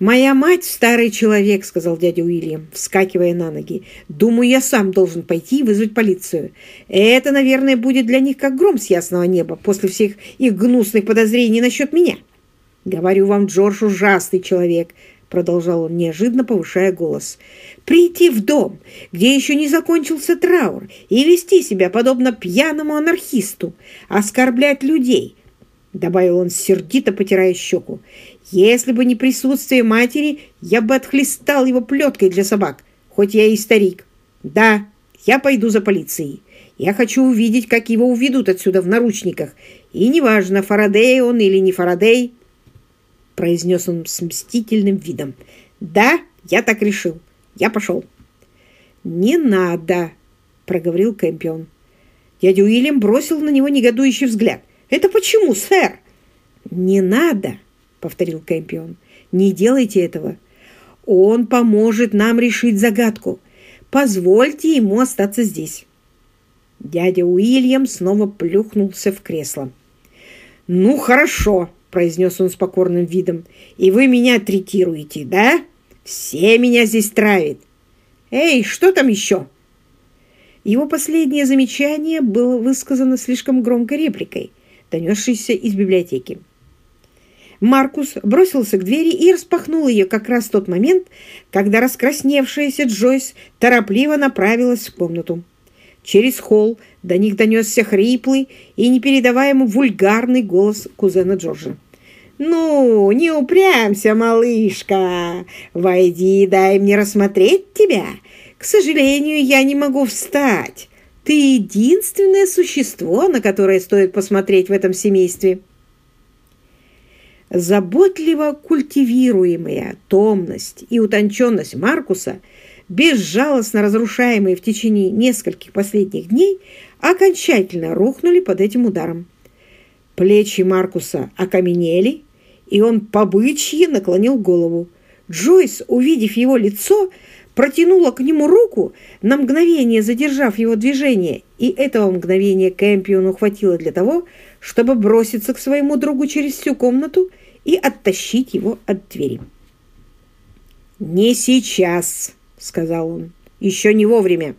«Моя мать старый человек», — сказал дядя Уильям, вскакивая на ноги. «Думаю, я сам должен пойти и вызвать полицию. Это, наверное, будет для них как гром с ясного неба после всех их гнусных подозрений насчет меня». «Говорю вам, Джордж ужасный человек», — продолжал он, неожиданно повышая голос. «Прийти в дом, где еще не закончился траур, и вести себя подобно пьяному анархисту, оскорблять людей». — добавил он сердито, потирая щеку. Если бы не присутствие матери, я бы отхлестал его плеткой для собак, хоть я и старик. Да, я пойду за полицией. Я хочу увидеть, как его уведут отсюда в наручниках. И неважно, Фарадей он или не Фарадей, произнес он с мстительным видом. Да, я так решил. Я пошел. Не надо, проговорил Кэмпион. Дядя Уильям бросил на него негодующий взгляд. «Это почему, сэр?» «Не надо!» — повторил Кэмпион. «Не делайте этого. Он поможет нам решить загадку. Позвольте ему остаться здесь». Дядя Уильям снова плюхнулся в кресло. «Ну, хорошо», — произнес он с покорным видом. «И вы меня третируете, да? Все меня здесь травят. Эй, что там еще?» Его последнее замечание было высказано слишком громкой репликой, донесшейся из библиотеки. Маркус бросился к двери и распахнул ее как раз в тот момент, когда раскрасневшаяся Джойс торопливо направилась в комнату. Через холл до них донесся хриплый и непередаваемо вульгарный голос кузена Джорджа. «Ну, не упрямься, малышка! Войди, дай мне рассмотреть тебя. К сожалению, я не могу встать. Ты единственное существо, на которое стоит посмотреть в этом семействе». Заботливо культивируемая томность и утонченность Маркуса, безжалостно разрушаемые в течение нескольких последних дней, окончательно рухнули под этим ударом. Плечи Маркуса окаменели, и он побычьи наклонил голову. Джойс, увидев его лицо, протянула к нему руку, на мгновение задержав его движение, и этого мгновения Кэмпиону хватило для того, чтобы броситься к своему другу через всю комнату и оттащить его от двери. «Не сейчас», — сказал он, — «еще не вовремя».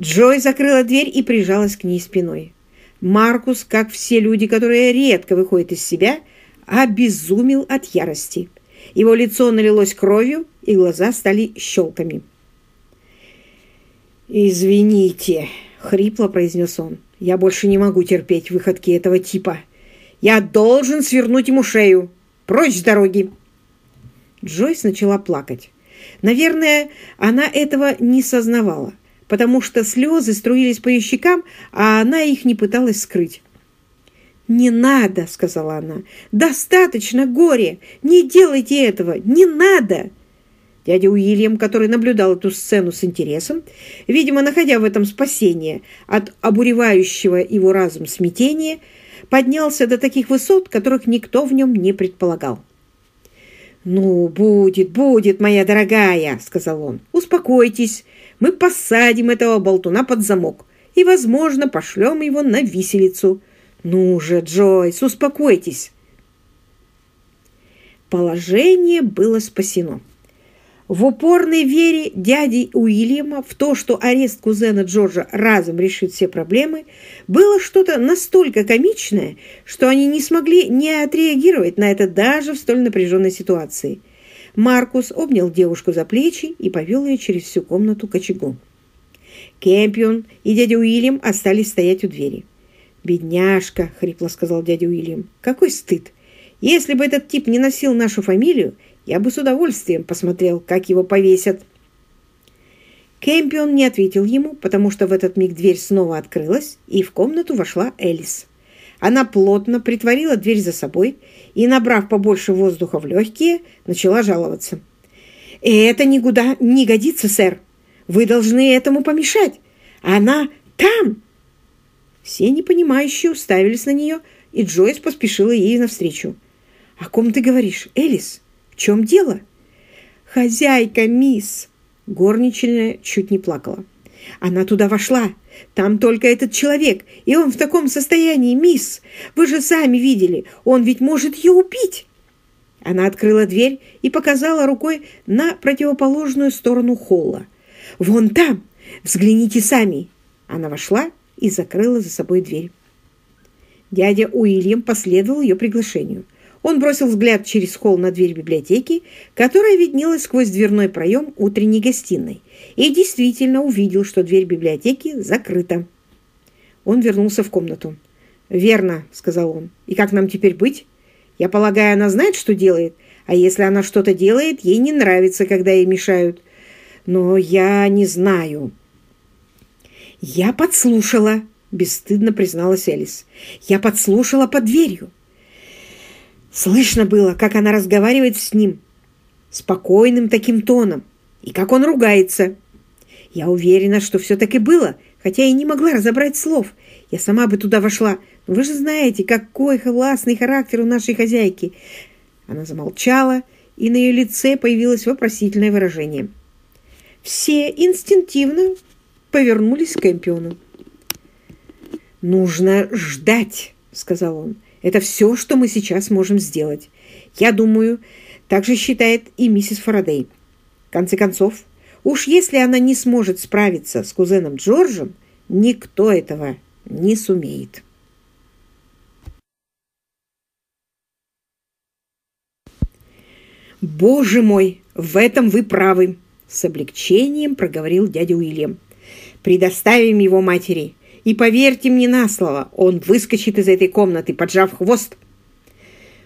Джой закрыла дверь и прижалась к ней спиной. Маркус, как все люди, которые редко выходят из себя, обезумел от ярости. Его лицо налилось кровью, и глаза стали щелками. «Извините», — хрипло произнес он, — «я больше не могу терпеть выходки этого типа». Я должен свернуть ему шею. Прочь с дороги!» Джойс начала плакать. Наверное, она этого не сознавала, потому что слезы струились по ее щекам, а она их не пыталась скрыть. «Не надо!» — сказала она. «Достаточно горе! Не делайте этого! Не надо!» Дядя Уильям, который наблюдал эту сцену с интересом, видимо, находя в этом спасение от обуревающего его разум смятения, поднялся до таких высот, которых никто в нем не предполагал. «Ну, будет, будет, моя дорогая», — сказал он. «Успокойтесь, мы посадим этого болтуна под замок и, возможно, пошлем его на виселицу. Ну же, Джойс, успокойтесь». Положение было спасено. В упорной вере дяди Уильяма в то, что арест кузена Джорджа разом решит все проблемы, было что-то настолько комичное, что они не смогли не отреагировать на это даже в столь напряженной ситуации. Маркус обнял девушку за плечи и повел ее через всю комнату к очагу. Кэмпион и дядя Уильям остались стоять у двери. «Бедняжка!» — хрипло сказал дядя Уильям. «Какой стыд! Если бы этот тип не носил нашу фамилию, я бы с удовольствием посмотрел, как его повесят. Кэмпион не ответил ему, потому что в этот миг дверь снова открылась, и в комнату вошла Элис. Она плотно притворила дверь за собой и, набрав побольше воздуха в легкие, начала жаловаться. «Это никуда не годится, сэр. Вы должны этому помешать. Она там!» Все непонимающие уставились на нее, и Джойс поспешила ей навстречу. «О ком ты говоришь, Элис?» В чем дело? Хозяйка, мисс. Горничная чуть не плакала. Она туда вошла. Там только этот человек, и он в таком состоянии, мисс. Вы же сами видели, он ведь может ее убить. Она открыла дверь и показала рукой на противоположную сторону холла. «Вон там! Взгляните сами!» Она вошла и закрыла за собой дверь. Дядя Уильям последовал ее приглашению. Он бросил взгляд через холл на дверь библиотеки, которая виднелась сквозь дверной проем утренней гостиной, и действительно увидел, что дверь библиотеки закрыта. Он вернулся в комнату. «Верно», — сказал он. «И как нам теперь быть? Я полагаю, она знает, что делает, а если она что-то делает, ей не нравится, когда ей мешают. Но я не знаю». «Я подслушала», — бесстыдно призналась Элис. «Я подслушала под дверью. Слышно было, как она разговаривает с ним, спокойным таким тоном, и как он ругается. Я уверена, что все так и было, хотя и не могла разобрать слов. Я сама бы туда вошла. Но вы же знаете, какой властный характер у нашей хозяйки. Она замолчала, и на ее лице появилось вопросительное выражение. Все инстинктивно повернулись к Эмпиону. «Нужно ждать», — сказал он. Это все, что мы сейчас можем сделать. Я думаю, так же считает и миссис Фарадей. В конце концов, уж если она не сможет справиться с кузеном Джорджем, никто этого не сумеет. «Боже мой, в этом вы правы!» С облегчением проговорил дядя Уильям. «Предоставим его матери. И поверьте мне на слово, он выскочит из этой комнаты, поджав хвост.